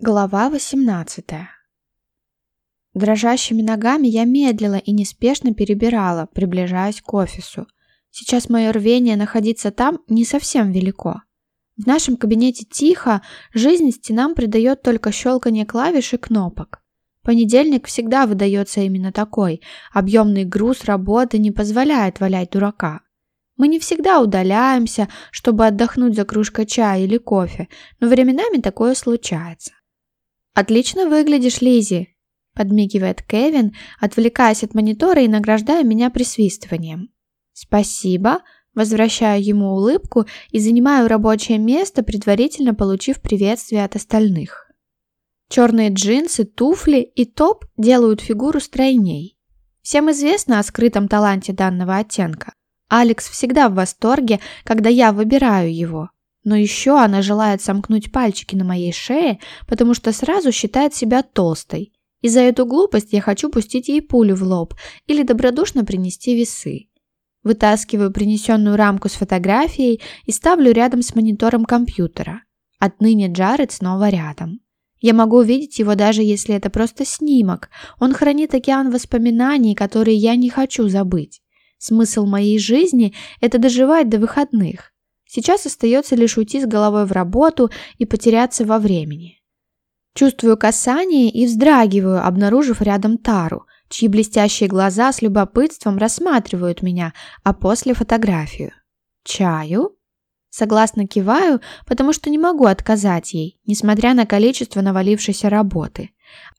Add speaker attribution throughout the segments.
Speaker 1: Глава 18 Дрожащими ногами я медлила и неспешно перебирала, приближаясь к офису. Сейчас мое рвение находиться там не совсем велико. В нашем кабинете тихо, жизнь стенам придает только щелканье клавиш и кнопок. Понедельник всегда выдается именно такой. Объемный груз работы не позволяет валять дурака. Мы не всегда удаляемся, чтобы отдохнуть за кружкой чая или кофе, но временами такое случается. «Отлично выглядишь, Лизи, подмигивает Кевин, отвлекаясь от монитора и награждая меня присвистыванием. «Спасибо», возвращаю ему улыбку и занимаю рабочее место, предварительно получив приветствие от остальных. Черные джинсы, туфли и топ делают фигуру стройней. Всем известно о скрытом таланте данного оттенка. Алекс всегда в восторге, когда я выбираю его. Но еще она желает сомкнуть пальчики на моей шее, потому что сразу считает себя толстой. И за эту глупость я хочу пустить ей пулю в лоб или добродушно принести весы. Вытаскиваю принесенную рамку с фотографией и ставлю рядом с монитором компьютера. Отныне Джаред снова рядом. Я могу увидеть его даже если это просто снимок. Он хранит океан воспоминаний, которые я не хочу забыть. Смысл моей жизни – это доживать до выходных. Сейчас остается лишь уйти с головой в работу и потеряться во времени. Чувствую касание и вздрагиваю, обнаружив рядом Тару, чьи блестящие глаза с любопытством рассматривают меня, а после фотографию. «Чаю?» Согласно киваю, потому что не могу отказать ей, несмотря на количество навалившейся работы.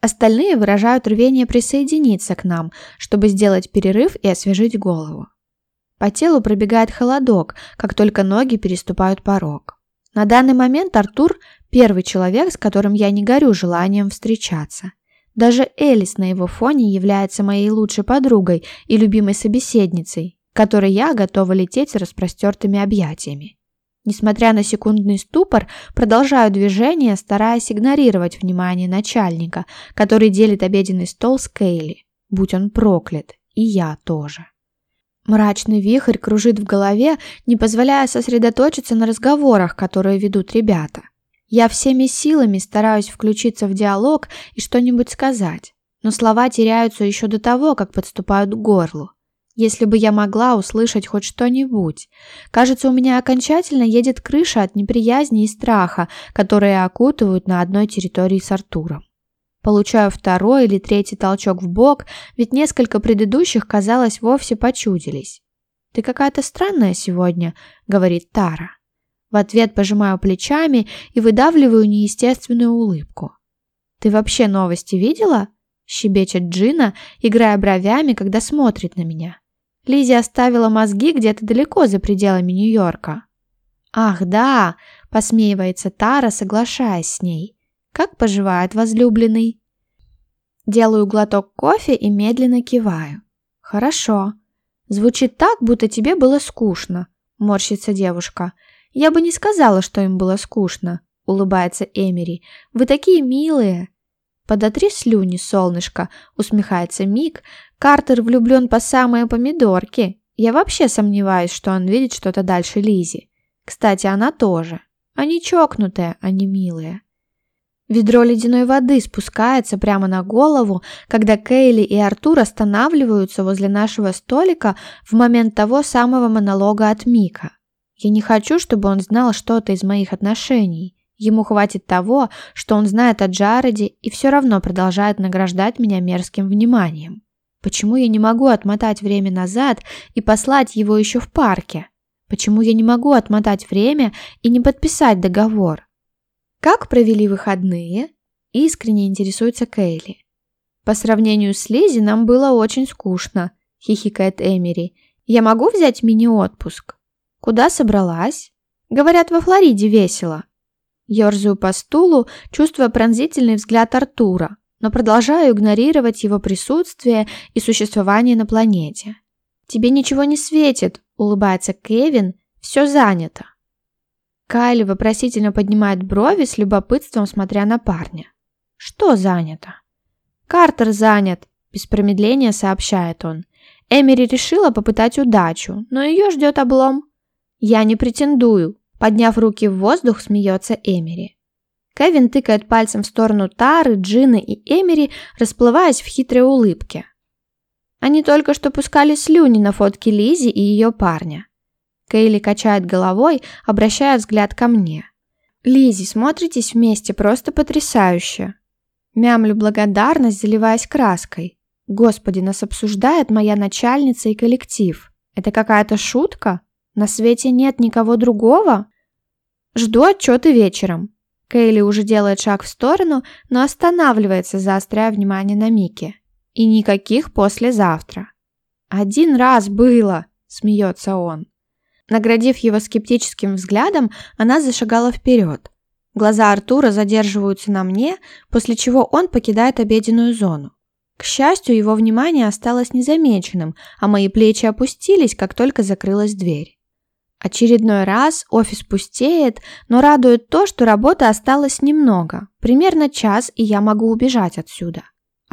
Speaker 1: Остальные выражают рвение присоединиться к нам, чтобы сделать перерыв и освежить голову. По телу пробегает холодок, как только ноги переступают порог. На данный момент Артур – первый человек, с которым я не горю желанием встречаться. Даже Элис на его фоне является моей лучшей подругой и любимой собеседницей, которой я готова лететь с распростертыми объятиями. Несмотря на секундный ступор, продолжаю движение, стараясь игнорировать внимание начальника, который делит обеденный стол с Кейли. Будь он проклят, и я тоже. Мрачный вихрь кружит в голове, не позволяя сосредоточиться на разговорах, которые ведут ребята. Я всеми силами стараюсь включиться в диалог и что-нибудь сказать, но слова теряются еще до того, как подступают к горлу. Если бы я могла услышать хоть что-нибудь. Кажется, у меня окончательно едет крыша от неприязни и страха, которые окутывают на одной территории с Артуром. Получаю второй или третий толчок в бок, ведь несколько предыдущих, казалось, вовсе почудились. «Ты какая-то странная сегодня», — говорит Тара. В ответ пожимаю плечами и выдавливаю неестественную улыбку. «Ты вообще новости видела?» — щебечет Джина, играя бровями, когда смотрит на меня. Лизи оставила мозги где-то далеко за пределами Нью-Йорка. «Ах, да!» – посмеивается Тара, соглашаясь с ней. Как поживает возлюбленный? Делаю глоток кофе и медленно киваю. Хорошо. Звучит так, будто тебе было скучно, морщится девушка. Я бы не сказала, что им было скучно, улыбается Эмери. Вы такие милые. Подотри слюни, солнышко, усмехается Мик. Картер влюблен по самые помидорки. Я вообще сомневаюсь, что он видит что-то дальше Лизи. Кстати, она тоже. Они чокнутые, они милые. Ведро ледяной воды спускается прямо на голову, когда Кейли и Артур останавливаются возле нашего столика в момент того самого монолога от Мика. Я не хочу, чтобы он знал что-то из моих отношений. Ему хватит того, что он знает о Джареде и все равно продолжает награждать меня мерзким вниманием. Почему я не могу отмотать время назад и послать его еще в парке? Почему я не могу отмотать время и не подписать договор? Как провели выходные? Искренне интересуется Кейли. По сравнению с Лизи нам было очень скучно, хихикает Эмери. Я могу взять мини-отпуск? Куда собралась? Говорят, во Флориде весело. Ёрзаю по стулу, чувствуя пронзительный взгляд Артура, но продолжаю игнорировать его присутствие и существование на планете. «Тебе ничего не светит», — улыбается Кевин, — «все занято». Кайли вопросительно поднимает брови с любопытством, смотря на парня. «Что занято?» «Картер занят», – без промедления сообщает он. Эмери решила попытать удачу, но ее ждет облом. «Я не претендую», – подняв руки в воздух, смеется Эмери. Кевин тыкает пальцем в сторону Тары, Джины и Эмери, расплываясь в хитрой улыбке. Они только что пускали слюни на фотке Лизи и ее парня. Кейли качает головой, обращая взгляд ко мне. Лизи, смотритесь вместе просто потрясающе. Мямлю благодарность, заливаясь краской. Господи, нас обсуждает моя начальница и коллектив. Это какая-то шутка? На свете нет никого другого? Жду отчеты вечером. Кейли уже делает шаг в сторону, но останавливается, заостряя внимание на Мике. И никаких послезавтра. «Один раз было!» – смеется он. Наградив его скептическим взглядом, она зашагала вперед. Глаза Артура задерживаются на мне, после чего он покидает обеденную зону. К счастью, его внимание осталось незамеченным, а мои плечи опустились, как только закрылась дверь. Очередной раз офис пустеет, но радует то, что работы осталось немного, примерно час, и я могу убежать отсюда.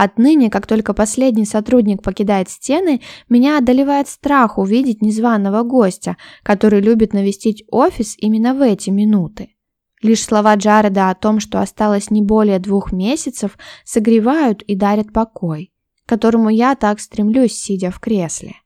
Speaker 1: Отныне, как только последний сотрудник покидает стены, меня одолевает страх увидеть незваного гостя, который любит навестить офис именно в эти минуты. Лишь слова Джареда о том, что осталось не более двух месяцев, согревают и дарят покой, которому я так стремлюсь, сидя в кресле.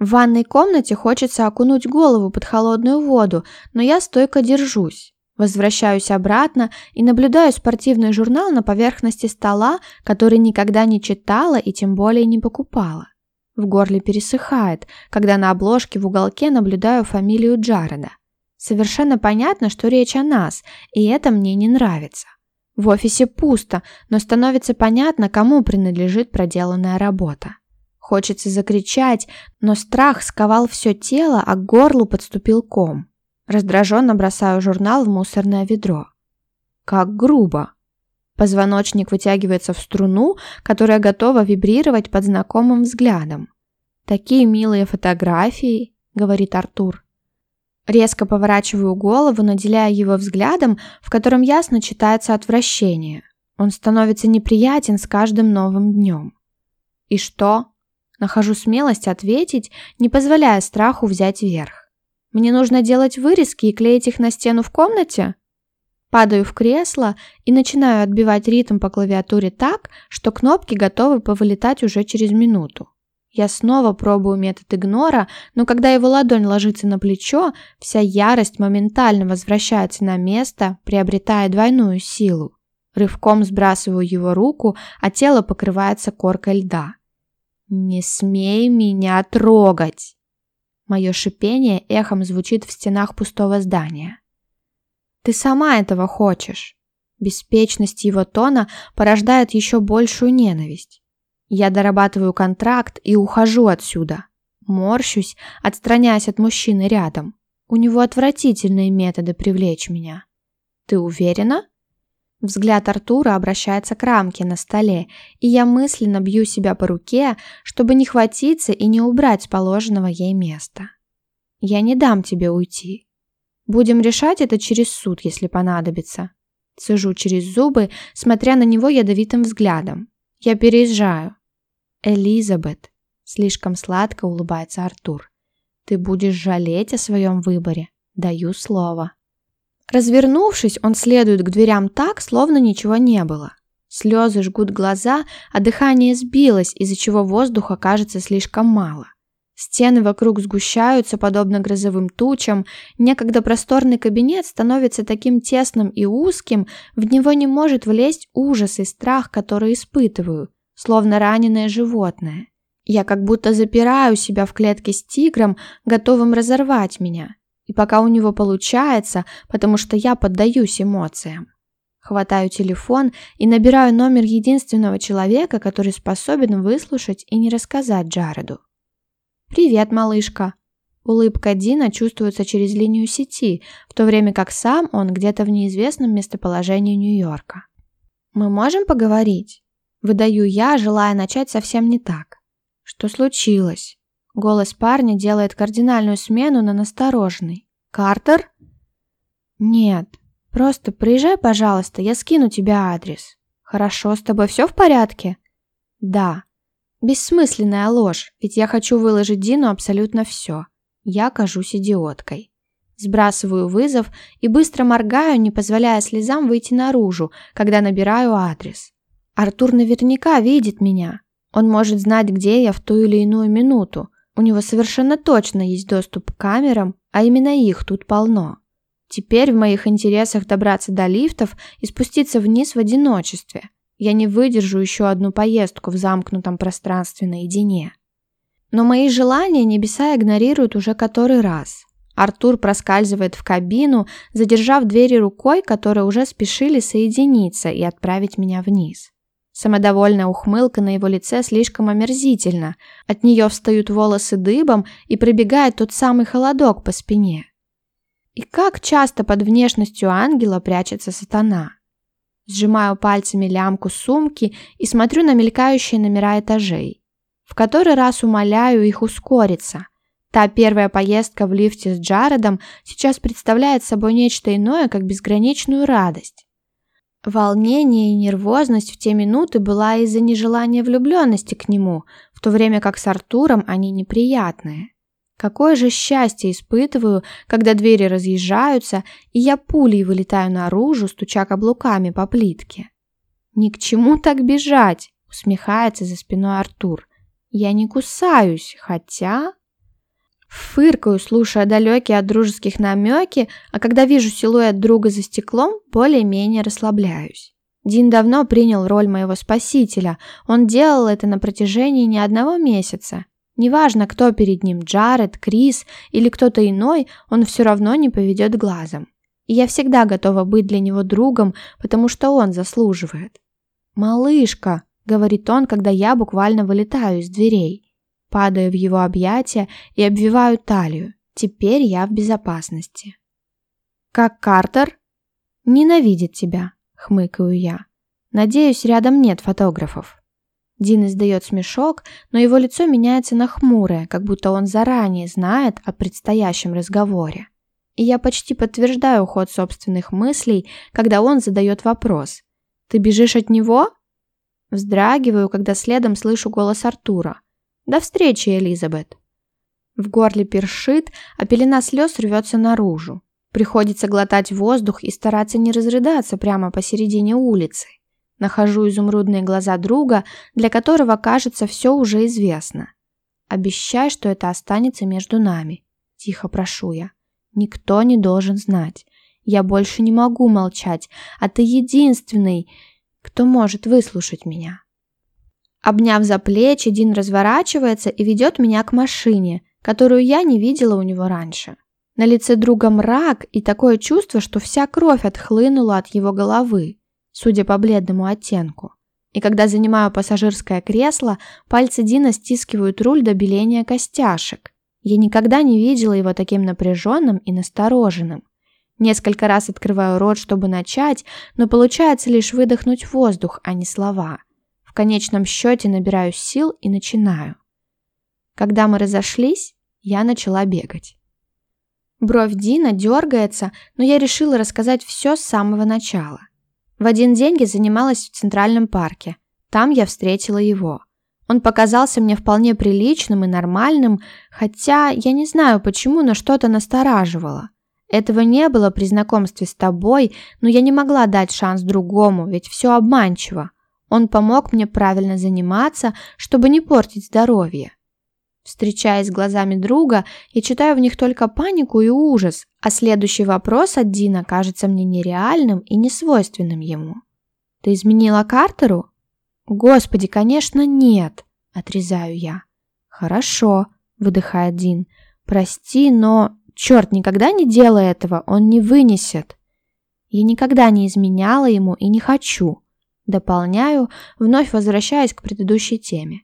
Speaker 1: В ванной комнате хочется окунуть голову под холодную воду, но я стойко держусь. Возвращаюсь обратно и наблюдаю спортивный журнал на поверхности стола, который никогда не читала и тем более не покупала. В горле пересыхает, когда на обложке в уголке наблюдаю фамилию Джареда. Совершенно понятно, что речь о нас, и это мне не нравится. В офисе пусто, но становится понятно, кому принадлежит проделанная работа. Хочется закричать, но страх сковал все тело, а к горлу подступил ком. Раздраженно бросаю журнал в мусорное ведро. Как грубо. Позвоночник вытягивается в струну, которая готова вибрировать под знакомым взглядом. «Такие милые фотографии», — говорит Артур. Резко поворачиваю голову, наделяя его взглядом, в котором ясно читается отвращение. Он становится неприятен с каждым новым днем. «И что?» Нахожу смелость ответить, не позволяя страху взять верх. Мне нужно делать вырезки и клеить их на стену в комнате? Падаю в кресло и начинаю отбивать ритм по клавиатуре так, что кнопки готовы повылетать уже через минуту. Я снова пробую метод игнора, но когда его ладонь ложится на плечо, вся ярость моментально возвращается на место, приобретая двойную силу. Рывком сбрасываю его руку, а тело покрывается коркой льда. «Не смей меня трогать!» Мое шипение эхом звучит в стенах пустого здания. «Ты сама этого хочешь!» Беспечность его тона порождает еще большую ненависть. Я дорабатываю контракт и ухожу отсюда. Морщусь, отстраняясь от мужчины рядом. У него отвратительные методы привлечь меня. «Ты уверена?» Взгляд Артура обращается к рамке на столе, и я мысленно бью себя по руке, чтобы не хватиться и не убрать с положенного ей места. Я не дам тебе уйти. Будем решать это через суд, если понадобится. Сижу через зубы, смотря на него ядовитым взглядом. Я переезжаю. Элизабет, слишком сладко улыбается Артур. Ты будешь жалеть о своем выборе. Даю слово. Развернувшись, он следует к дверям так, словно ничего не было. Слезы жгут глаза, а дыхание сбилось, из-за чего воздуха кажется слишком мало. Стены вокруг сгущаются, подобно грозовым тучам. Некогда просторный кабинет становится таким тесным и узким, в него не может влезть ужас и страх, который испытываю, словно раненое животное. Я как будто запираю себя в клетке с тигром, готовым разорвать меня. И пока у него получается, потому что я поддаюсь эмоциям. Хватаю телефон и набираю номер единственного человека, который способен выслушать и не рассказать Джареду. «Привет, малышка!» Улыбка Дина чувствуется через линию сети, в то время как сам он где-то в неизвестном местоположении Нью-Йорка. «Мы можем поговорить?» Выдаю я, желая начать совсем не так. «Что случилось?» Голос парня делает кардинальную смену на настороженный. «Картер?» «Нет, просто приезжай, пожалуйста, я скину тебе адрес». «Хорошо, с тобой все в порядке?» «Да». Бессмысленная ложь, ведь я хочу выложить Дину абсолютно все. Я кажусь идиоткой. Сбрасываю вызов и быстро моргаю, не позволяя слезам выйти наружу, когда набираю адрес. Артур наверняка видит меня. Он может знать, где я в ту или иную минуту. У него совершенно точно есть доступ к камерам, а именно их тут полно. Теперь в моих интересах добраться до лифтов и спуститься вниз в одиночестве. Я не выдержу еще одну поездку в замкнутом пространстве наедине. Но мои желания небеса игнорируют уже который раз. Артур проскальзывает в кабину, задержав двери рукой, которые уже спешили соединиться и отправить меня вниз. Самодовольная ухмылка на его лице слишком омерзительна. От нее встают волосы дыбом и пробегает тот самый холодок по спине. И как часто под внешностью ангела прячется сатана. Сжимаю пальцами лямку сумки и смотрю на мелькающие номера этажей. В который раз умоляю их ускориться – Та первая поездка в лифте с Джаредом сейчас представляет собой нечто иное, как безграничную радость. Волнение и нервозность в те минуты была из-за нежелания влюбленности к нему, в то время как с Артуром они неприятные. Какое же счастье испытываю, когда двери разъезжаются, и я пулей вылетаю наружу, стуча каблуками по плитке. «Ни к чему так бежать!» — усмехается за спиной Артур. «Я не кусаюсь, хотя...» Фыркаю, слушая далекие от дружеских намеки, а когда вижу силуэт друга за стеклом, более-менее расслабляюсь. Дин давно принял роль моего спасителя. Он делал это на протяжении не одного месяца. Неважно, кто перед ним, Джаред, Крис или кто-то иной, он все равно не поведет глазом. И я всегда готова быть для него другом, потому что он заслуживает. «Малышка», — говорит он, когда я буквально вылетаю из дверей падаю в его объятия и обвиваю талию. Теперь я в безопасности. «Как Картер?» «Ненавидит тебя», — хмыкаю я. «Надеюсь, рядом нет фотографов». Дин издает смешок, но его лицо меняется на хмурое, как будто он заранее знает о предстоящем разговоре. И я почти подтверждаю ход собственных мыслей, когда он задает вопрос. «Ты бежишь от него?» Вздрагиваю, когда следом слышу голос Артура. До встречи, Элизабет. В горле першит, а пелена слез рвется наружу. Приходится глотать воздух и стараться не разрыдаться прямо посередине улицы. Нахожу изумрудные глаза друга, для которого, кажется, все уже известно. «Обещай, что это останется между нами», – тихо прошу я. «Никто не должен знать. Я больше не могу молчать, а ты единственный, кто может выслушать меня». Обняв за плечи, Дин разворачивается и ведет меня к машине, которую я не видела у него раньше. На лице друга мрак и такое чувство, что вся кровь отхлынула от его головы, судя по бледному оттенку. И когда занимаю пассажирское кресло, пальцы Дина стискивают руль до беления костяшек. Я никогда не видела его таким напряженным и настороженным. Несколько раз открываю рот, чтобы начать, но получается лишь выдохнуть воздух, а не слова конечном счете набираю сил и начинаю. Когда мы разошлись, я начала бегать. Бровь Дина дергается, но я решила рассказать все с самого начала. В один день я занималась в Центральном парке. Там я встретила его. Он показался мне вполне приличным и нормальным, хотя я не знаю почему, но что-то настораживало. Этого не было при знакомстве с тобой, но я не могла дать шанс другому, ведь все обманчиво. Он помог мне правильно заниматься, чтобы не портить здоровье. Встречаясь глазами друга, я читаю в них только панику и ужас, а следующий вопрос от Дина кажется мне нереальным и несвойственным ему. «Ты изменила Картеру?» «Господи, конечно, нет», — отрезаю я. «Хорошо», — выдыхает Дин. «Прости, но... Черт, никогда не делай этого, он не вынесет». Я никогда не изменяла ему и не хочу. Дополняю, вновь возвращаясь к предыдущей теме.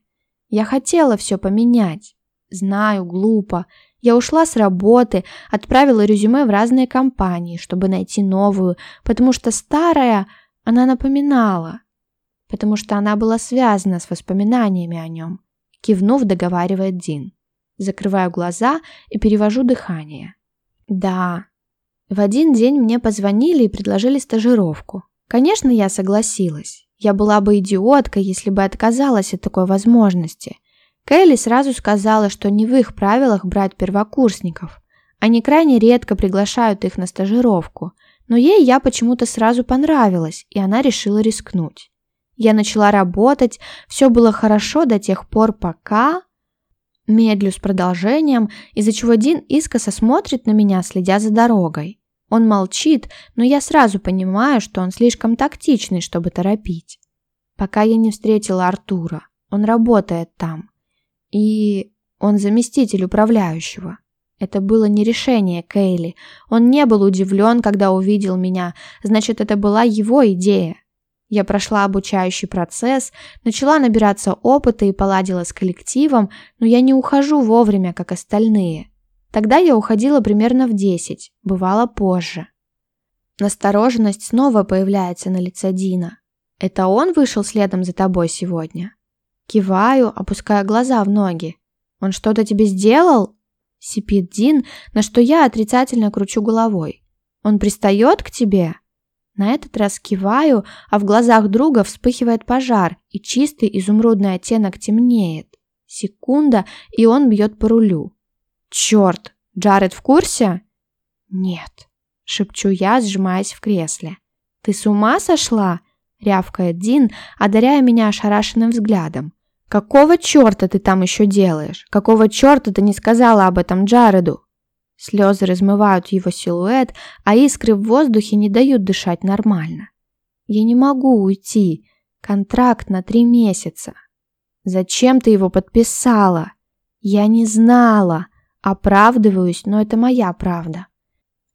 Speaker 1: Я хотела все поменять. Знаю, глупо. Я ушла с работы, отправила резюме в разные компании, чтобы найти новую, потому что старая, она напоминала. Потому что она была связана с воспоминаниями о нем. Кивнув, договаривает Дин. Закрываю глаза и перевожу дыхание. Да. В один день мне позвонили и предложили стажировку. Конечно, я согласилась. Я была бы идиоткой, если бы отказалась от такой возможности. Келли сразу сказала, что не в их правилах брать первокурсников. Они крайне редко приглашают их на стажировку, но ей я почему-то сразу понравилась, и она решила рискнуть. Я начала работать, все было хорошо до тех пор, пока... Медлю с продолжением, из-за чего Дин искоса смотрит на меня, следя за дорогой. Он молчит, но я сразу понимаю, что он слишком тактичный, чтобы торопить. Пока я не встретила Артура. Он работает там. И он заместитель управляющего. Это было не решение Кейли. Он не был удивлен, когда увидел меня. Значит, это была его идея. Я прошла обучающий процесс, начала набираться опыта и поладила с коллективом, но я не ухожу вовремя, как остальные. Тогда я уходила примерно в 10, бывало позже. Настороженность снова появляется на лице Дина. «Это он вышел следом за тобой сегодня?» Киваю, опуская глаза в ноги. «Он что-то тебе сделал?» Сипит Дин, на что я отрицательно кручу головой. «Он пристает к тебе?» На этот раз киваю, а в глазах друга вспыхивает пожар, и чистый изумрудный оттенок темнеет. Секунда, и он бьет по рулю. «Черт! Джаред в курсе?» «Нет», — шепчу я, сжимаясь в кресле. «Ты с ума сошла?» — рявкает Дин, одаряя меня ошарашенным взглядом. «Какого черта ты там еще делаешь? Какого черта ты не сказала об этом Джареду?» Слезы размывают его силуэт, а искры в воздухе не дают дышать нормально. Я не могу уйти. Контракт на три месяца. Зачем ты его подписала? Я не знала. Оправдываюсь, но это моя правда.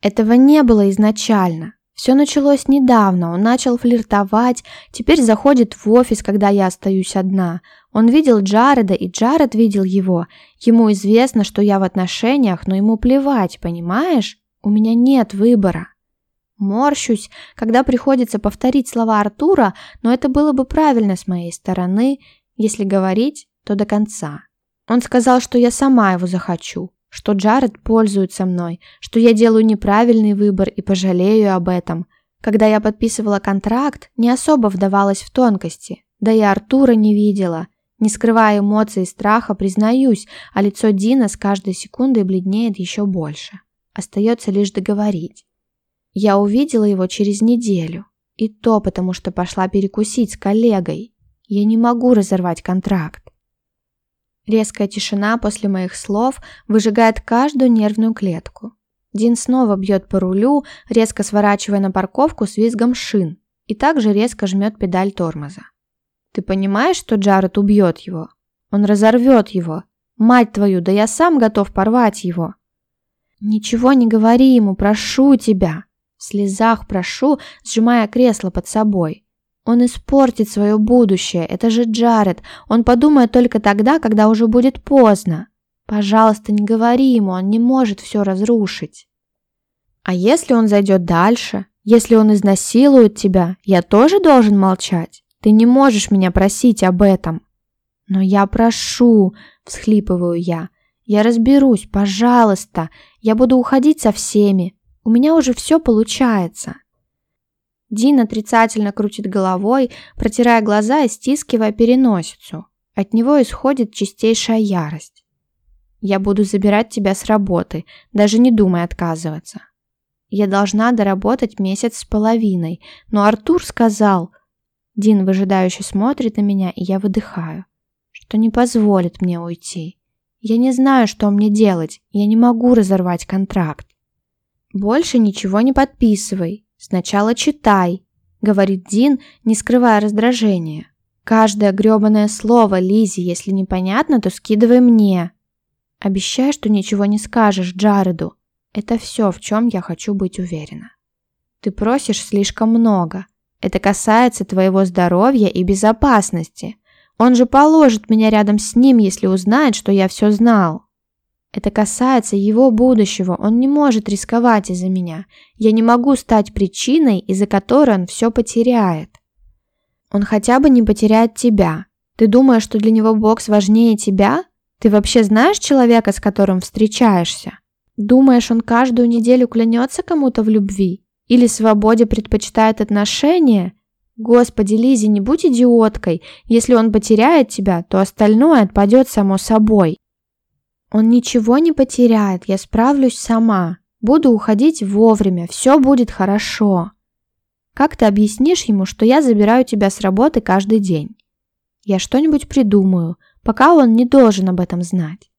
Speaker 1: Этого не было изначально. Все началось недавно, он начал флиртовать, теперь заходит в офис, когда я остаюсь одна. Он видел Джареда, и Джаред видел его. Ему известно, что я в отношениях, но ему плевать, понимаешь? У меня нет выбора. Морщусь, когда приходится повторить слова Артура, но это было бы правильно с моей стороны, если говорить, то до конца. Он сказал, что я сама его захочу что Джаред пользуется мной, что я делаю неправильный выбор и пожалею об этом. Когда я подписывала контракт, не особо вдавалась в тонкости, да и Артура не видела. Не скрывая эмоций и страха, признаюсь, а лицо Дина с каждой секундой бледнеет еще больше. Остается лишь договорить. Я увидела его через неделю. И то потому, что пошла перекусить с коллегой. Я не могу разорвать контракт. Резкая тишина после моих слов выжигает каждую нервную клетку. Дин снова бьет по рулю, резко сворачивая на парковку с визгом шин, и также резко жмет педаль тормоза. «Ты понимаешь, что Джаред убьет его? Он разорвет его. Мать твою, да я сам готов порвать его!» «Ничего не говори ему, прошу тебя!» В слезах прошу, сжимая кресло под собой. Он испортит свое будущее, это же Джаред. Он подумает только тогда, когда уже будет поздно. Пожалуйста, не говори ему, он не может все разрушить. А если он зайдет дальше? Если он изнасилует тебя, я тоже должен молчать? Ты не можешь меня просить об этом. Но я прошу, всхлипываю я. Я разберусь, пожалуйста. Я буду уходить со всеми. У меня уже все получается. Дин отрицательно крутит головой, протирая глаза и стискивая переносицу. От него исходит чистейшая ярость. «Я буду забирать тебя с работы, даже не думай отказываться. Я должна доработать месяц с половиной, но Артур сказал...» Дин выжидающе смотрит на меня, и я выдыхаю, что не позволит мне уйти. Я не знаю, что мне делать, я не могу разорвать контракт. «Больше ничего не подписывай», «Сначала читай», — говорит Дин, не скрывая раздражения. «Каждое грёбаное слово, Лизи, если непонятно, то скидывай мне». «Обещай, что ничего не скажешь Джареду. Это все, в чем я хочу быть уверена». «Ты просишь слишком много. Это касается твоего здоровья и безопасности. Он же положит меня рядом с ним, если узнает, что я все знал». Это касается его будущего, он не может рисковать из-за меня. Я не могу стать причиной, из-за которой он все потеряет. Он хотя бы не потеряет тебя. Ты думаешь, что для него бокс важнее тебя? Ты вообще знаешь человека, с которым встречаешься? Думаешь, он каждую неделю клянется кому-то в любви? Или свободе предпочитает отношения? Господи, Лизи, не будь идиоткой. Если он потеряет тебя, то остальное отпадет само собой. Он ничего не потеряет, я справлюсь сама. Буду уходить вовремя, все будет хорошо. Как ты объяснишь ему, что я забираю тебя с работы каждый день? Я что-нибудь придумаю, пока он не должен об этом знать.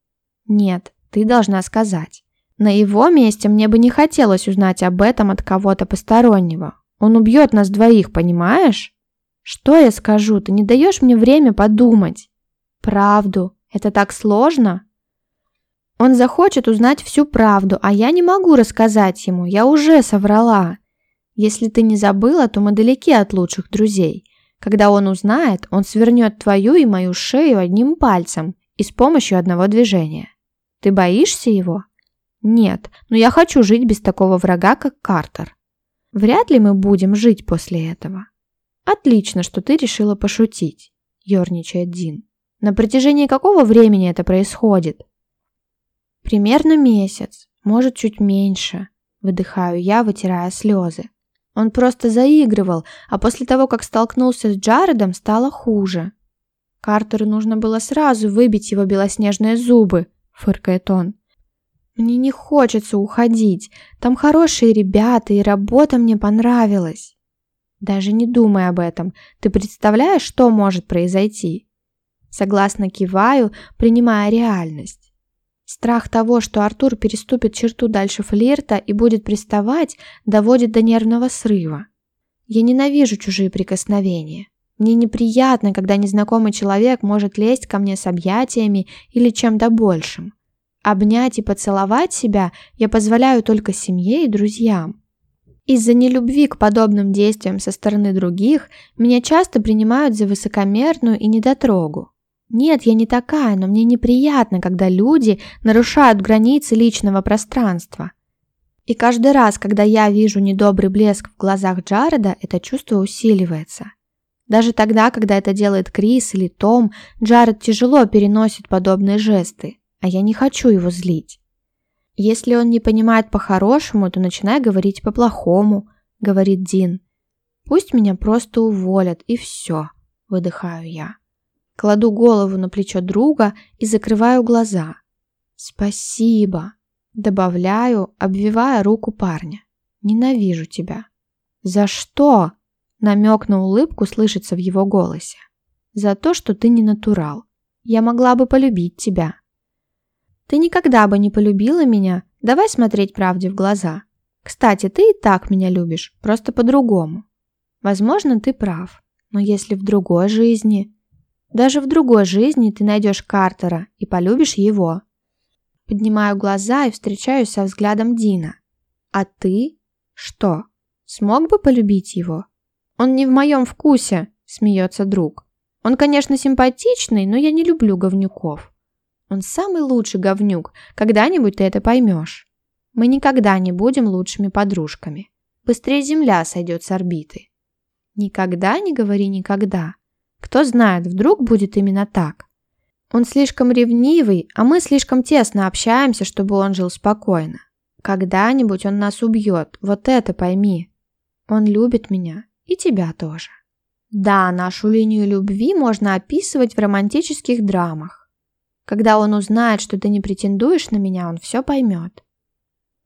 Speaker 1: Нет, ты должна сказать. На его месте мне бы не хотелось узнать об этом от кого-то постороннего. Он убьет нас двоих, понимаешь? Что я скажу? Ты не даешь мне время подумать. Правду. Это так сложно? Он захочет узнать всю правду, а я не могу рассказать ему. Я уже соврала. Если ты не забыла, то мы далеки от лучших друзей. Когда он узнает, он свернет твою и мою шею одним пальцем и с помощью одного движения. Ты боишься его? Нет, но я хочу жить без такого врага, как Картер. Вряд ли мы будем жить после этого. Отлично, что ты решила пошутить, ерничает Дин. На протяжении какого времени это происходит? Примерно месяц, может чуть меньше, выдыхаю я, вытирая слезы. Он просто заигрывал, а после того, как столкнулся с Джаредом, стало хуже. Картеру нужно было сразу выбить его белоснежные зубы, фыркает он. Мне не хочется уходить. Там хорошие ребята, и работа мне понравилась. Даже не думай об этом. Ты представляешь, что может произойти? Согласно киваю, принимая реальность. Страх того, что Артур переступит черту дальше флирта и будет приставать, доводит до нервного срыва. Я ненавижу чужие прикосновения. Мне неприятно, когда незнакомый человек может лезть ко мне с объятиями или чем-то большим. Обнять и поцеловать себя я позволяю только семье и друзьям. Из-за нелюбви к подобным действиям со стороны других меня часто принимают за высокомерную и недотрогу. Нет, я не такая, но мне неприятно, когда люди нарушают границы личного пространства. И каждый раз, когда я вижу недобрый блеск в глазах Джареда, это чувство усиливается. Даже тогда, когда это делает Крис или Том, Джаред тяжело переносит подобные жесты, а я не хочу его злить. Если он не понимает по-хорошему, то начинай говорить по-плохому, говорит Дин. Пусть меня просто уволят, и все, выдыхаю я. Кладу голову на плечо друга и закрываю глаза. «Спасибо», — добавляю, обвивая руку парня. «Ненавижу тебя». «За что?» — намек на улыбку слышится в его голосе. «За то, что ты не натурал. Я могла бы полюбить тебя». «Ты никогда бы не полюбила меня. Давай смотреть правде в глаза. Кстати, ты и так меня любишь, просто по-другому. Возможно, ты прав. Но если в другой жизни...» Даже в другой жизни ты найдешь Картера и полюбишь его. Поднимаю глаза и встречаюсь со взглядом Дина. А ты? Что? Смог бы полюбить его? Он не в моем вкусе, смеется друг. Он, конечно, симпатичный, но я не люблю говнюков. Он самый лучший говнюк, когда-нибудь ты это поймешь. Мы никогда не будем лучшими подружками. Быстрее Земля сойдет с орбиты. Никогда не говори никогда. Кто знает, вдруг будет именно так. Он слишком ревнивый, а мы слишком тесно общаемся, чтобы он жил спокойно. Когда-нибудь он нас убьет, вот это пойми. Он любит меня и тебя тоже. Да, нашу линию любви можно описывать в романтических драмах. Когда он узнает, что ты не претендуешь на меня, он все поймет.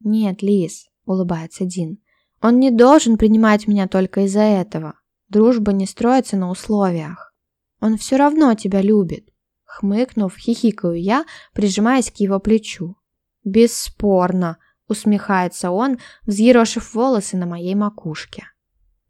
Speaker 1: Нет, Лиз, улыбается Дин, он не должен принимать меня только из-за этого. Дружба не строится на условиях. Он все равно тебя любит. Хмыкнув, хихикаю я, прижимаясь к его плечу. «Бесспорно!» — усмехается он, взъерошив волосы на моей макушке.